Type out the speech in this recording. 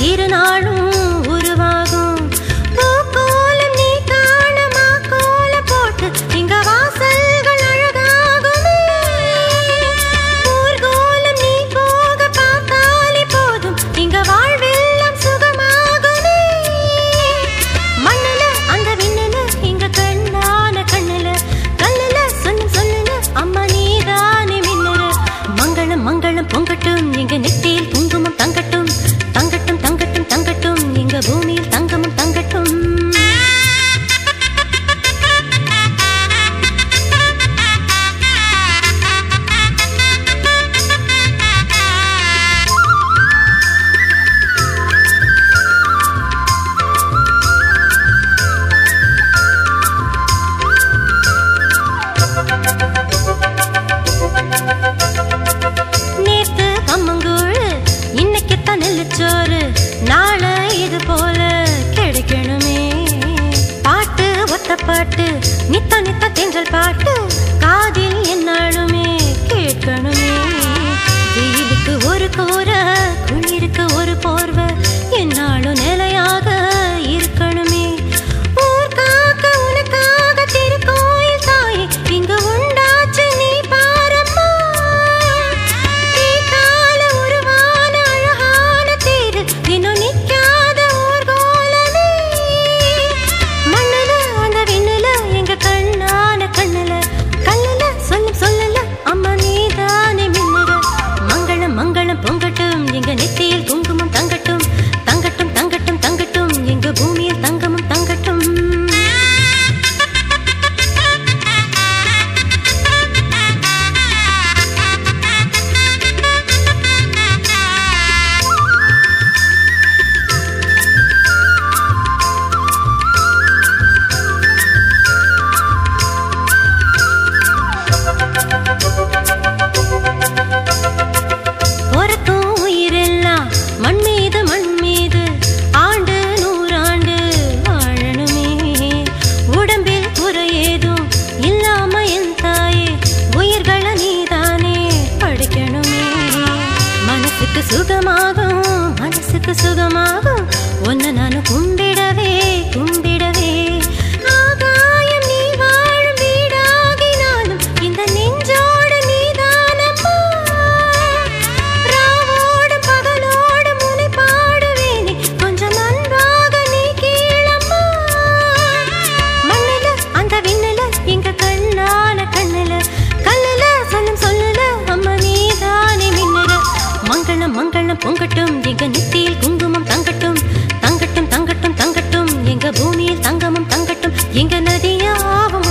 இருநாளும் கூற குளிருக்கு ஒரு போர்வை. என்னாலும் நிலை 不灭灯。மனசுக்கு சுகமாகும் மனசுக்கு சுகமாகும் மங்களம் மங்களம் பொங்கட்டும். எங்க நெத்தியில் குங்குமம் தங்கட்டும். தங்கட்டும் தங்கட்டும் தங்கட்டும். எங்க பூமியில் தங்கமும் தங்கட்டும். எங்க நதியாவும்